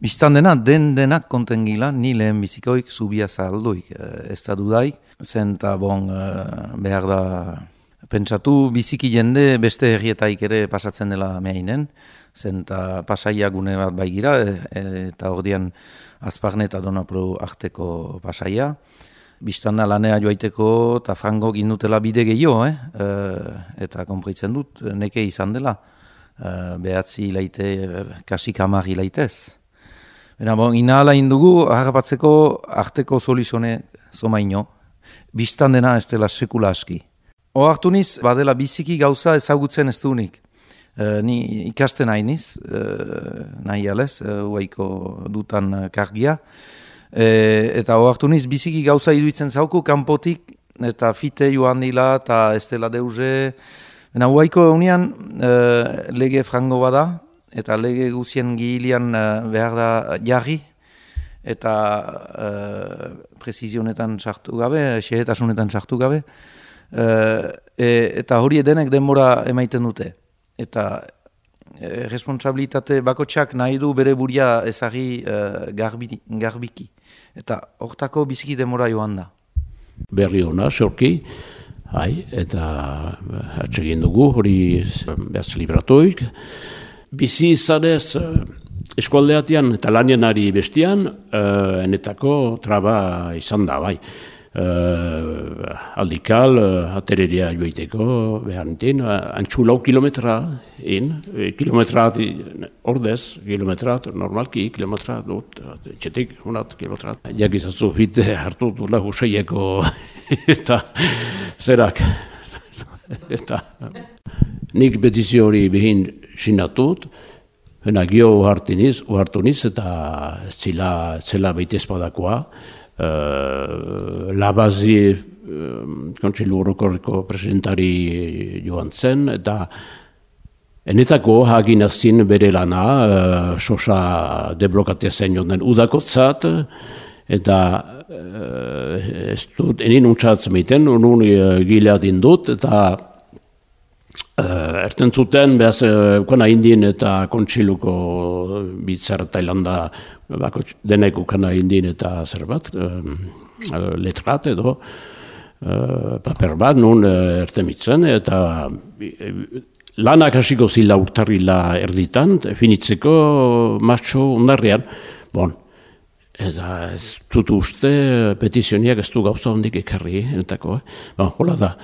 Bistan dena, den denak konten gila, ni lehen bizikoik zubia zahalduik, ez da dudaik, zen eta bon behar da pentsatu biziki jende beste herrietaik ere pasatzen dela mehainen, zen eta pasaia gune bat baigira, e, eta ordian azparne eta donapro arteko pasaia. Bistanda lanea joaiteko eta frango gindutela bide gehiago, eh? E, eta konpritzen dut, neke izan dela, e, behatzi laite, kasik amari laitez. Bena, bon, inala indugu, harrapatzeko arteko soluzone zomaino, biztan dena ez dela sekula aski. Oartu niz, badela biziki gauza ezagutzen ez dunik. E, ni ikasten nahi niz, e, nahi alez, e, uaiko dutan kargia. E, eta oartu niz, biziki gauza iduitzen zauku, kanpotik, eta fite joan dila, eta ez dela deuze. Eta uaiko eunian, e, lege frango bada, eta lege guzien gihilian e, behar da jarri, eta e, prezizionetan sartu gabe, xehetasunetan sartu gabe, e, eta hori edenek denbora emaiten dute. Eta e, responsabilitate bakotsak nahi du bere buria ezagi e, garbiki. Eta hortako biziki denbora joan da. Berri hona, sorki, hai, eta atsegin dugu hori behaz libratoik. Bizi izanez, eskualdeatian eta lanienari bestian, uh, enetako traba izan da, bai uh, aldikal, uh, atereria joiteko, behar nintin, uh, antxu lau kilometra in, kilometra ordez, kilometra, normalki, kilometra, dut, txetik, unat, kilometra. Jak izatzu fite hartu dula huseieko eta zerak. eta nik betizio hori behin sinatut, Hena gio uhartiniz, uhartuniz eta zila, zela baita espadakoa, uh, labazi uh, kontsilu orokorreko presidentari joan zen, eta enetako hagin azin bere lana, uh, sosa deblokatea zen joan udakotzat, eta uh, ez dut, enin untsatzen meiten, unun uh, gilea dindut, eta Uh, erten zuten, behaz, uh, indien eta kontsiluko bitzar Tailanda bako denek ukana indin eta zer bat, uh, letrat edo, uh, paper bat, nun uh, ertemitzen, eta lanak hasiko zila urtarrila erditan, finitzeko matxo undarrian, bon, eta ez dut uste petizioniak ez du gauza hondik ekarri, entako, eh? Ba, hola da,